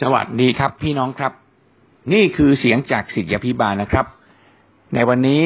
สวัสดีครับ พี่น้องครับ นี่คือเสียงจากสิทธิพิบาลนะครับ ในวันนี้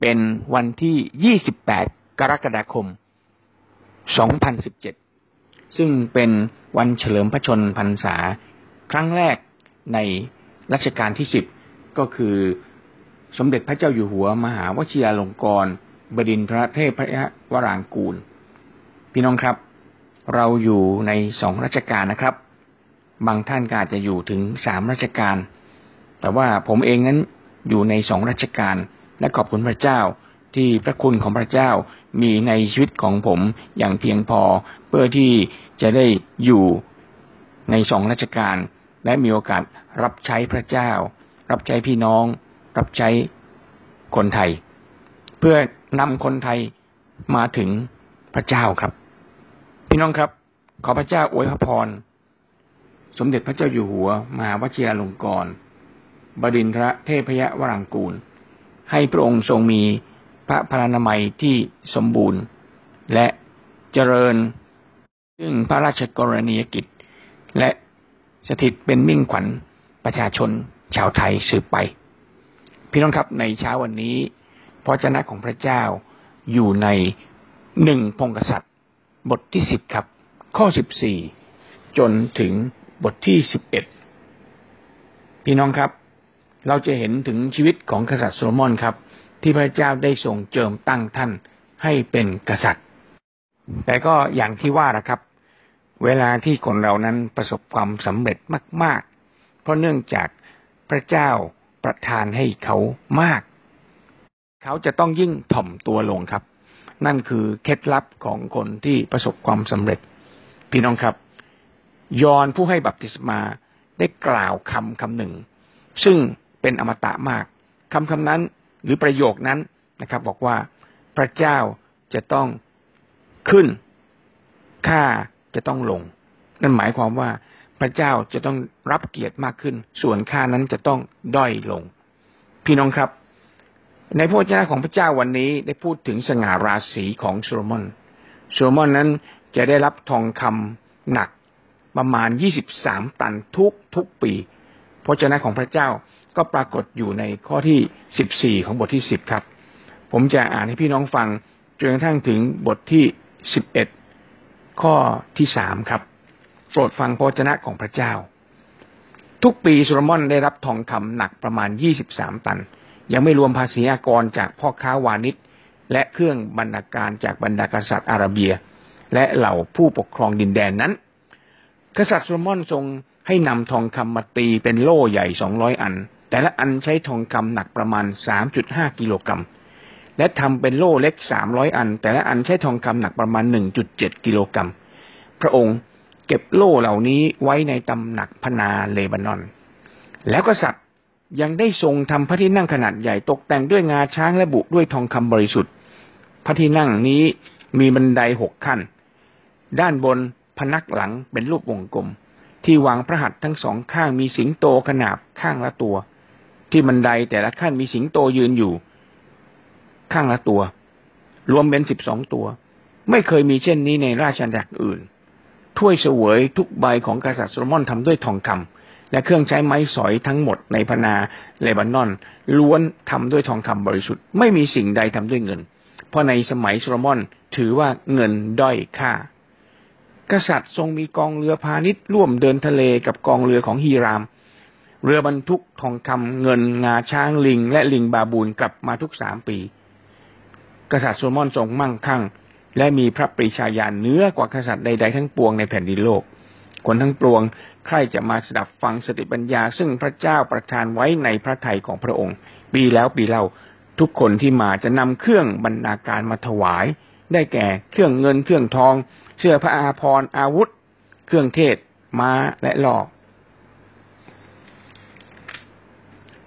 เป็นวันที่ 28 กรกฎาคม 2017 ซึ่งเป็นวันเฉลิมพระชนพรรษา ครั้งแรกในรัชกาลที่ 10 ก็คือสมเด็จพระเจ้าอยู่หัว มหาวชิราลงกรณบดินทรเทพพระวรางกูล พี่น้องครับ เราอยู่ในสองรัชกาลนะครับ บางท่านก็อาจจะอยู่ถึงสามราชการ แต่ว่าผมเองนั้นอยู่ในสองราชการ และขอบคุณพระเจ้าที่พระคุณของพระเจ้ามีในชีวิตของผมอย่างเพียงพอเพื่อที่จะได้อยู่ในสองราชการ และมีโอกาสรับใช้พระเจ้า รับใช้พี่น้อง รับใช้คนไทย เพื่อนำคนไทยมาถึงพระเจ้าครับ พี่น้องครับ ขอพระเจ้าอวยพร สมเด็จพระเจ้าอยู่หัว มหาวชิราลงกรณ์บดินทรเทพยวรังกูล ให้พระองค์ทรงมีพระพรานามัยที่สมบูรณ์ และเจริญซึ่งพระราชกรณียกิจ และสถิตเป็นมิ่งขวัญประชาชนชาวไทยสืบไป พี่น้องครับในเช้าวันนี้ พระเจ้าของพระเจ้าอยู่ในหนึ่งพงกษัตริย์ บทที่สิบครับ ข้อสิบสี่จนถึง บทที่สิบเอ็ดพี่น้องครับ เราจะเห็นถึงชีวิตของกษัตริย์โซโลมอนครับ ที่พระเจ้าได้ทรงเจิมตั้งท่านให้เป็นกษัตริย์ แต่ก็อย่างที่ว่านะครับ เวลาที่คนเรานั้นประสบความสำเร็จมาก ๆ เพราะเนื่องจากพระเจ้าประทานให้เขามาก เขาจะต้องยิ่งถ่อมตัวลงครับ นั่นคือเคล็ดลับของคนที่ประสบความสำเร็จ พี่น้องครับ ยอนผู้ให้บัพติศมาได้กล่าวคำคำหนึ่ง ซึ่งเป็นอมตะมากคำคำนั้นหรือประโยคนั้นนะครับ บอกว่าพระเจ้าจะต้องขึ้นข้าจะต้องลง นั่นหมายความว่าพระเจ้าจะต้องรับเกียรติมากขึ้น ส่วนข้านั้นจะต้องด้อยลง พี่น้องครับ ในพระเจ้าของพระเจ้าวันนี้ได้พูดถึงสง่าราศีของโซโลมอนโซโลมอนนั้นจะได้รับทองคำหนัก ประมาณยี่สิบสามตันทุกทุกปีพระเจ้าของพระเจ้าก็ปรากฏอยู่ในข้อที่สิบสี่ของบทที่สิบครับ ผมจะอ่านให้พี่น้องฟังจนกระทั่งถึงบทที่สิบเอ็ดข้อที่สามครับ โปรดฟังพระเจ้าของพระเจ้า ทุกปีโซโลมอนได้รับทองคำหนักประมาณยี่สิบสามตัน ยังไม่รวมภาษีอากรจากพ่อค้าวานิชและเครื่องบรรณาการจากบรรดากษัตริย์อาระเบีย และเหล่าผู้ปกครองดินแดนนั้น กษัตริย์โซโลมอนทรงให้นำทองคำมาตีเป็นโล่ใหญ่สองร้อยอัน แต่ละอันใช้ทองคำหนักประมาณสามจุดห้ากิโลกรัม และทำเป็นโล่เล็กสามร้อยอัน แต่ละอันใช้ทองคำหนักประมาณหนึ่งจุดเจ็ดกิโลกรัม พระองค์เก็บโล่เหล่านี้ไว้ในตำหนักพนาเลบานอน แล้วกษัตริย์ยังได้ทรงทำพระที่นั่งขนาดใหญ่ตกแต่งด้วยงาช้างและบุด้วยทองคำบริสุทธิ์ พระที่นั่งนี้มีบันไดหกขั้น ด้านบน พนักหลังเป็นรูปวงกลม ที่วางพระหัตถ์ทั้งสองข้างมีสิงโตขนาบข้างละตัว ที่บันไดแต่ละขั้นมีสิงโตยืนอยู่ ข้างละตัว รวมเป็นสิบสองตัว ไม่เคยมีเช่นนี้ในราชอาณาจักรอื่น ถ้วยเสวยทุกใบของกษัตริย์โซโลมอนทำด้วยทองคำและเครื่องใช้ไม้สอยทั้งหมดในพนาเลบานอน ล้วนทำด้วยทองคำบริสุทธิ์ไม่มีสิ่งใดทำด้วยเงิน เพราะในสมัยโซโลมอนถือว่าเงินด้อยค่า กษัตริย์ทรงมีกองเรือพาณิชย์ร่วมเดินทะเลกับกองเรือของฮีราม เรือบรรทุกทองคำเงินงาช้างลิง และลิงบาบูนกลับมาทุกสามปี กษัตริย์โซโลมอนทรงมั่งคั่ง และมีพระปรีชาญาณเนื้อกว่ากษัตริย์ใดๆทั้งปวงในแผ่นดินโลก คนทั้งปวงใครจะมาสดับฟังสติปัญญา ซึ่งพระเจ้าประทานไว้ในพระทัยของพระองค์ ปีแล้วปีเล่าทุกคนที่มาจะนำเครื่องบรรณาการมาถวาย ได้แก่เครื่องเงินเครื่องทอง เสื้อพระอาภรณ์อาวุธ เครื่องเทศ ม้าและหลอก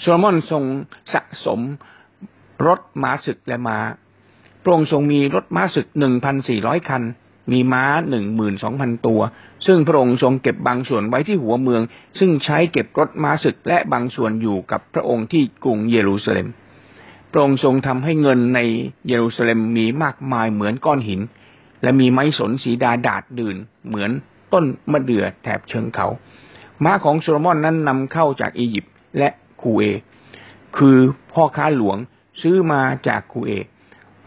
โซโลมอนทรงสะสมรถม้าศึกและม้าพระองค์ทรงมีรถม้าศึกหนึ่งพันสี่ร้อยคัน มีม้าหนึ่งหมื่นสองพันตัว ซึ่งพระองค์ทรงเก็บบางส่วนไว้ที่หัวเมือง ซึ่งใช้เก็บรถม้าศึกและบางส่วนอยู่กับพระองค์ที่กรุงเยรูซาเล็มพระองค์ทรงทำให้เงินในเยรูซาเล็มมีมากมายเหมือนก้อนหิน และมีไม้สนสีดาดาดดื่น เหมือนต้นมะเดื่อแถบเชิงเขา ม้าของโซโลมอนนั้นนำเข้าจากอียิปต์และคูเอ คือพ่อค้าหลวงซื้อมาจากคูเอ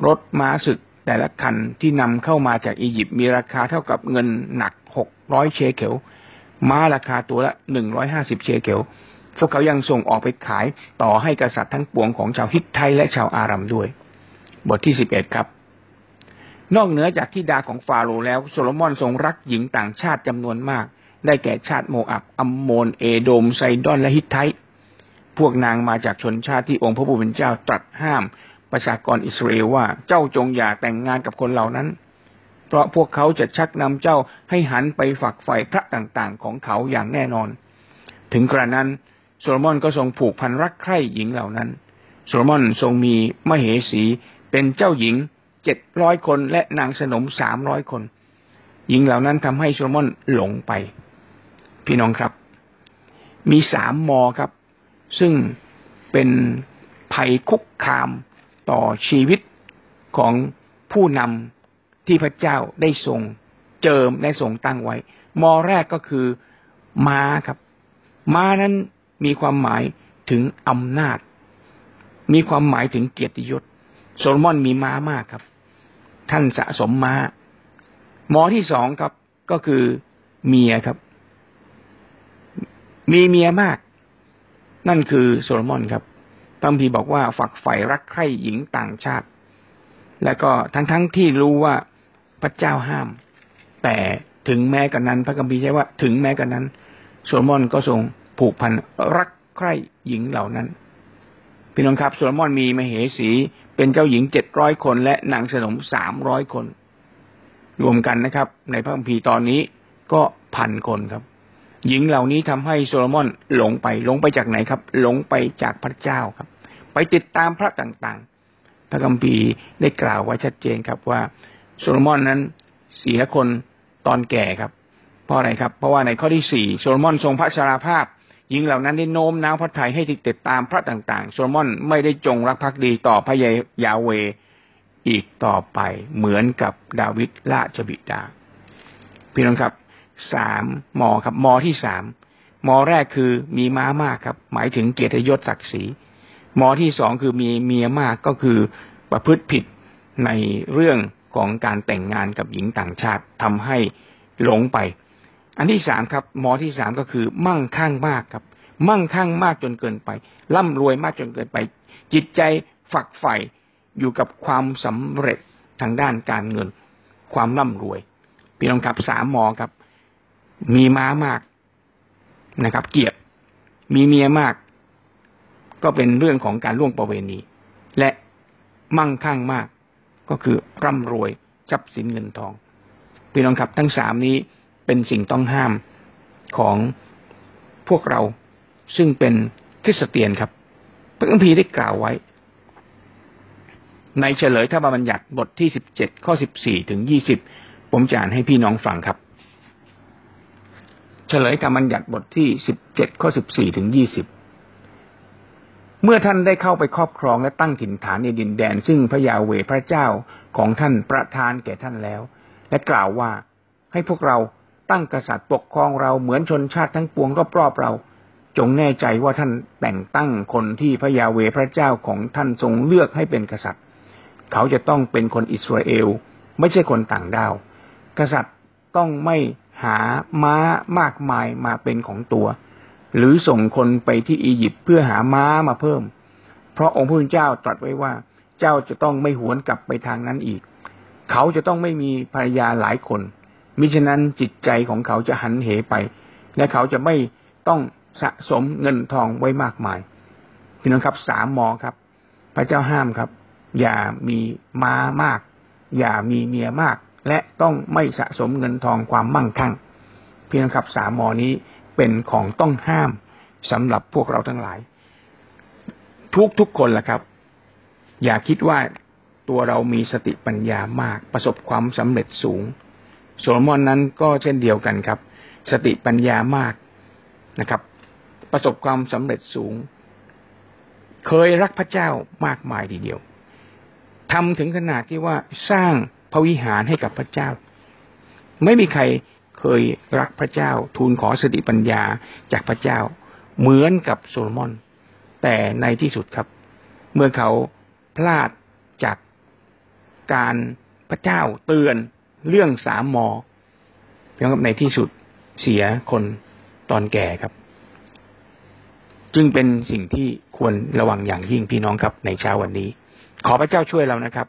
รถม้าศึกแต่ละคันที่นำเข้ามาจากอียิปต์มีราคาเท่ากับเงินหนักหกร้อยเชเกลม้าราคาตัวละหนึ่งร้อยห้าสิบเชเกลพวกเขายังส่งออกไปขายต่อให้กษัตริย์ทั้งปวงของชาวฮิตไทต์และชาวอารัมด้วย บทที่สิบเอ็ดครับ นอกเหนือจากธิดาของฟาโรห์แล้วโซโลมอนทรงรักหญิงต่างชาติจำนวนมาก ได้แก่ชาติโมอับอัมโมนเอโดมไซดอนและฮิตไทต์พวกนางมาจากชนชาติที่องค์พระผู้เป็นเจ้าตรัสห้าม ประชากรอิสราเอลว่าเจ้าจงอย่าแต่งงานกับคนเหล่านั้น เพราะพวกเขาจะชักนำเจ้าให้หันไปฝักใฝ่พระต่างๆ ของเขาอย่างแน่นอน ถึงกระนั้นโซโลมอนก็ทรงผูกพันรักใคร่หญิงเหล่านั้น โซโลมอนทรงมีมเหสีเป็นเจ้าหญิง เจ็ดร้อยคนและนางสนมสามร้อยคน หญิงเหล่านั้นทำให้โซโลมอนหลงไป พี่น้องครับ มีสามมอครับ ซึ่งเป็นภัยคุกคามต่อชีวิตของผู้นำที่พระเจ้าได้ทรงเจิมได้ทรงตั้งไว้ มอแรกก็คือม้าครับ ม้านั้นมีความหมายถึงอำนาจ มีความหมายถึงเกียรติยศ โซโลมอนมีม้ามากครับ ท่านสะสมม้า หมอที่สองครับก็คือเมียครับ มีเมียมาก นั่นคือโซโลมอนครับคัมภีร์บอกว่าฝักใฝ่รักใคร่หญิงต่างชาติ แล้วก็ทั้งๆที่รู้ว่าพระเจ้าห้าม แต่ถึงแม้กระนั้น พระคัมภีร์ใช้ว่าถึงแม้กระนั้น โซโลมอนก็ทรงผูกพันรักใคร่หญิงเหล่านั้น พี่น้องครับ โซโลมอนมีมเหสี เป็นเจ้าหญิงเจ็ดร้อยคนและนางสนมสามร้อยคน รวมกันนะครับ ในพระคัมภีร์ตอนนี้ก็พันคนครับ หญิงเหล่านี้ทำให้โซโลมอนหลงไปหลงไปจากไหนครับ หลงไปจากพระเจ้าครับ ไปติดตามพระต่างๆ พระคัมภีร์ได้กล่าวไว้ชัดเจนครับว่าโซโลมอนนั้นเสียคนตอนแก่ครับ เพราะอะไรครับ เพราะว่าในข้อที่สี่โซโลมอนทรงพระชราภาพ หญิงเหล่านั้นได้โน้มน้าวพระทัยให้ติดติดตามพระต่างๆ โซโลมอนไม่ได้จงรักภักดีต่อพระยาห์เวห์อีกต่อไปเหมือนกับดาวิดราชบิดา พี่น้องครับสามมอครับ มอที่สามมอแรกคือมีม้ามากครับ หมายถึงเกียรติยศศักดิ์ศรีมอที่สองคือมีเมียมากก็คือประพฤติผิดในเรื่องของการแต่งงานกับหญิงต่างชาติทำให้หลงไป อันที่สามครับ หมอที่สามก็คือ มั่งคั่งมากครับ มั่งคั่งมากจนเกินไป ร่ำรวยมากจนเกินไป จิตใจฝักใฝ่อยู่กับความสำเร็จทางด้านการเงิน ความร่ำรวยพี่น้องครับสามหมอครับ มีม้ามากนะครับ เกียรติมีเมียมาก ก็เป็นเรื่องของการล่วงประเวณี และมั่งคั่งมาก ก็คือร่ำรวยทรัพย์สินเงินทองพี่น้องครับ ทั้งสามนี้ เป็นสิ่งต้องห้ามของพวกเราซึ่งเป็นคริสเตียนครับ พระคัมภีร์ได้กล่าวไว้ ในเฉลยถ้าบัญญัติบทที่สิบเจ็ดข้อสิบสี่ถึงยี่สิบผมจะอ่านให้พี่น้องฟังครับ เฉลยการมบัญญัติบทที่สิบเจ็ดข้อสิบสี่ถึงยี่สิบเมื่อท่านได้เข้าไปครอบครองและตั้งถิ่นฐานในดินแดน ซึ่งพระยาเวพระเจ้าของท่านประทานแก่ท่านแล้ว และกล่าวว่าให้พวกเรา ตั้งกษัตริย์ปกครองเราเหมือนชนชาติทั้งปวงรอบๆเรา จงแน่ใจว่าท่านแต่งตั้งคนที่พระยาเวพระเจ้าของท่านทรงเลือกให้เป็นกษัตริย์ เขาจะต้องเป็นคนอิสราเอล ไม่ใช่คนต่างดาว กษัตริย์ต้องไม่หาม้ามากมายมาเป็นของตัว หรือส่งคนไปที่อียิปต์เพื่อหาม้ามาเพิ่ม เพราะองค์พระเจ้าตรัสไว้ว่า เจ้าจะต้องไม่หวนกลับไปทางนั้นอีก เขาจะต้องไม่มีภรรยาหลายคน มิฉะนั้นจิตใจของเขาจะหันเหไป และเขาจะไม่ต้องสะสมเงินทองไว้มากมายพี่น้องครับสามมอครับ พระเจ้าห้ามครับ อย่ามีม้ามาก อย่ามีเมียมาก และต้องไม่สะสมเงินทองความมั่งคั่งพี่น้องครับสามมอนี้เป็นของต้องห้ามสำหรับพวกเราทั้งหลาย ทุกทุกคนแหละครับ อย่าคิดว่าตัวเรามีสติปัญญามากประสบความสำเร็จสูง โซโลมอนนั้นก็เช่นเดียวกันครับ สติปัญญามากนะครับ ประสบความสำเร็จสูง เคยรักพระเจ้ามากมายทีเดียวทำถึงขนาดที่ว่าสร้างพระวิหารให้กับพระเจ้า ไม่มีใครเคยรักพระเจ้า ทูลขอสติปัญญาจากพระเจ้า เหมือนกับโซโลมอน แต่ในที่สุดครับ เมื่อเขาพลาดจากการพระเจ้าเตือน เรื่องสามมอเพียงกับในที่สุดเสียคนตอนแก่ครับ จึงเป็นสิ่งที่ควรระวังอย่างยิ่งพี่น้องครับ ในเช้าวันนี้ ขอพระเจ้าช่วยเรานะครับ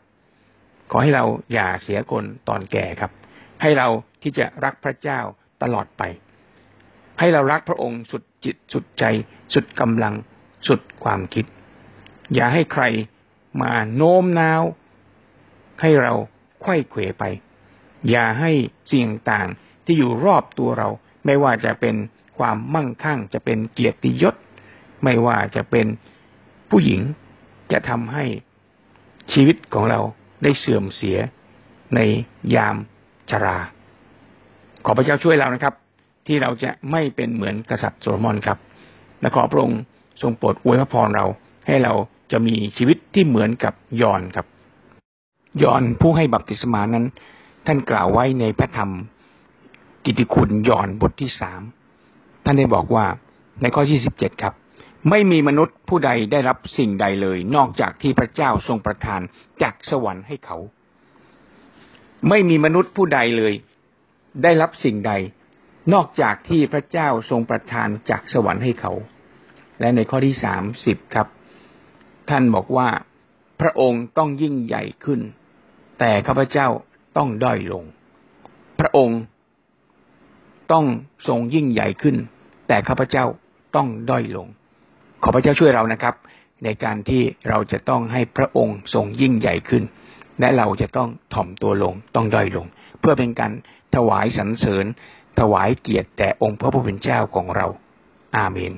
ขอให้เราอย่าเสียคนตอนแก่ครับ ให้เราที่จะรักพระเจ้าตลอดไป ให้เรารักพระองค์สุดจิตสุดใจ สุดกำลังสุดความคิด อย่าให้ใครมาโน้มน้าว ให้เราไข้เขวไป อย่าให้สิ่งต่างที่อยู่รอบตัวเรา ไม่ว่าจะเป็นความมั่งคั่ง จะเป็นเกียรติยศ ไม่ว่าจะเป็นผู้หญิงจะทำให้ชีวิตของเราได้เสื่อมเสียในยามชรา ขอพระเจ้าช่วยเรานะครับ ที่เราจะไม่เป็นเหมือนกษัตริย์โซโลมอนครับ และขอพระองค์ทรงโปรดอวยพระพรเรา ให้เราจะมีชีวิตที่เหมือนกับยอนครับ ยอนผู้ให้บัพติศมานั้น ท่านกล่าวไว้ในพระธรรม กิติคุณย่อนบทที่สามท่านได้บอกว่าในข้อที่สิบเจ็ดครับ ไม่มีมนุษย์ผู้ใดได้รับสิ่งใดเลย นอกจากที่พระเจ้าทรงประทานจากสวรรค์ให้เขา ไม่มีมนุษย์ผู้ใดเลย ได้รับสิ่งใด นอกจากที่พระเจ้าทรงประทานจากสวรรค์ให้เขา และในข้อที่สามสิบครับ ท่านบอกว่าพระองค์ต้องยิ่งใหญ่ขึ้น แต่ข้าพเจ้า ต้องด้อยลง พระองค์ต้องทรงยิ่งใหญ่ขึ้น แต่ข้าพเจ้าต้องด้อยลง ขอพระเจ้าช่วยเรานะครับ ในการที่เราจะต้องให้พระองค์ทรงยิ่งใหญ่ขึ้น และเราจะต้องถ่อมตัวลงต้องด้อยลง เพื่อเป็นการถวายสรรเสริญ ถวายเกียรติแต่องค์พระผู้เป็นเจ้าของเรา อาเมน